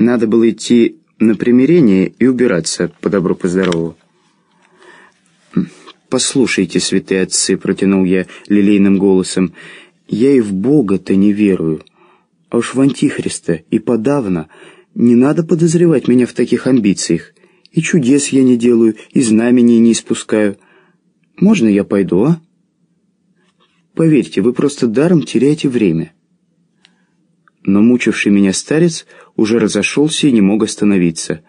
Надо было идти на примирение и убираться по добру, по здорову. «Послушайте, святые отцы», — протянул я лилейным голосом, — «я и в Бога-то не верую, а уж в Антихриста и подавно. Не надо подозревать меня в таких амбициях. И чудес я не делаю, и знамений не испускаю. Можно я пойду, а? Поверьте, вы просто даром теряете время». Но мучивший меня старец уже разошелся и не мог остановиться.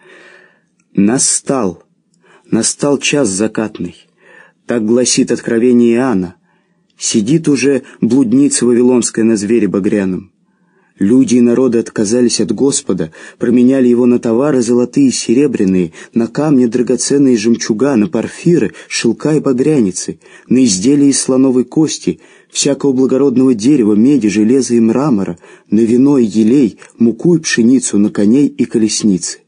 «Настал! Настал час закатный!» Так гласит откровение Иоанна. Сидит уже блудница Вавилонская на звере багряном. Люди и народы отказались от Господа, променяли его на товары золотые и серебряные, на камни драгоценные жемчуга, на парфиры, шелка и багряницы, на изделия из слоновой кости, всякого благородного дерева, меди, железа и мрамора, на вино и елей, муку и пшеницу, на коней и колесницы.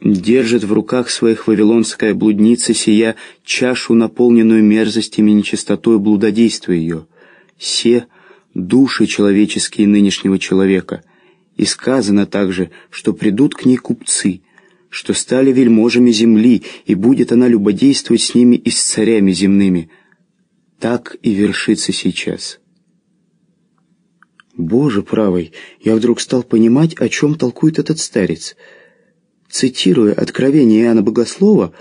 Держит в руках своих вавилонская блудница сия чашу, наполненную мерзостями и нечистотой блудодейства ее. Се — души человеческие нынешнего человека. И сказано также, что придут к ней купцы, что стали вельможами земли, и будет она любодействовать с ними и с царями земными. Так и вершится сейчас. Боже правый, я вдруг стал понимать, о чем толкует этот старец — Цитируя откровение Иоанна Богослова,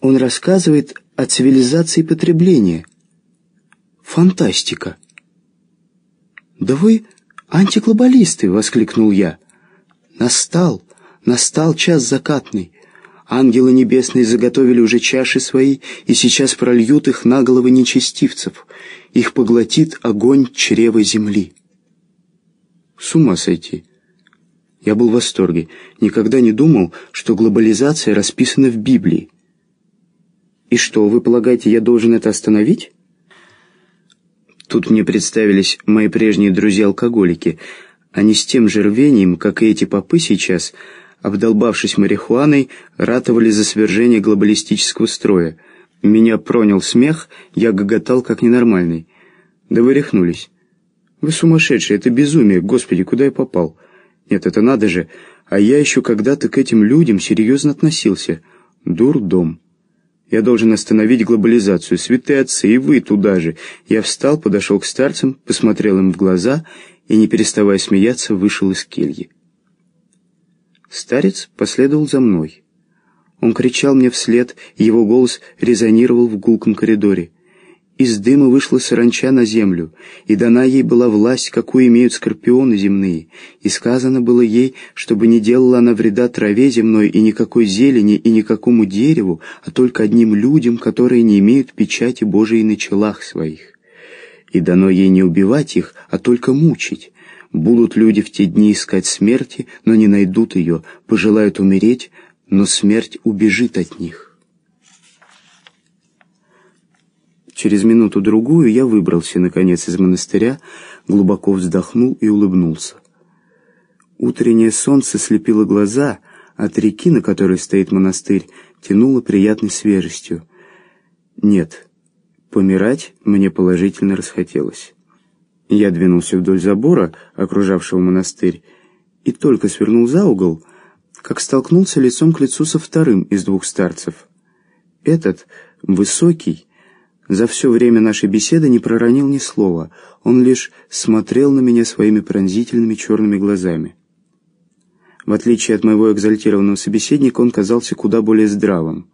он рассказывает о цивилизации потребления. Фантастика! «Да вы антиглобалисты!» — воскликнул я. «Настал, настал час закатный. Ангелы небесные заготовили уже чаши свои и сейчас прольют их на головы нечестивцев. Их поглотит огонь чрева земли». С ума сойти! Я был в восторге. Никогда не думал, что глобализация расписана в Библии. И что, вы полагаете, я должен это остановить? Тут мне представились мои прежние друзья-алкоголики. Они с тем же рвением, как и эти попы сейчас, обдолбавшись марихуаной, ратовали за свержение глобалистического строя. Меня пронял смех, я гоготал как ненормальный. Да вы рехнулись. Вы сумасшедшие, это безумие, господи, куда я попал?» Нет, это надо же. А я еще когда-то к этим людям серьезно относился. Дурдом. Я должен остановить глобализацию. Святые отцы, и вы туда же. Я встал, подошел к старцам, посмотрел им в глаза и, не переставая смеяться, вышел из кельи. Старец последовал за мной. Он кричал мне вслед, его голос резонировал в гулком коридоре. Из дыма вышла саранча на землю, и дана ей была власть, какую имеют скорпионы земные, и сказано было ей, чтобы не делала она вреда траве земной и никакой зелени и никакому дереву, а только одним людям, которые не имеют печати Божией на челах своих. И дано ей не убивать их, а только мучить. Будут люди в те дни искать смерти, но не найдут ее, пожелают умереть, но смерть убежит от них». Через минуту-другую я выбрался, наконец, из монастыря, глубоко вздохнул и улыбнулся. Утреннее солнце слепило глаза, от реки, на которой стоит монастырь, тянуло приятной свежестью. Нет, помирать мне положительно расхотелось. Я двинулся вдоль забора, окружавшего монастырь, и только свернул за угол, как столкнулся лицом к лицу со вторым из двух старцев. Этот, высокий, за все время нашей беседы не проронил ни слова, он лишь смотрел на меня своими пронзительными черными глазами. В отличие от моего экзальтированного собеседника, он казался куда более здравым.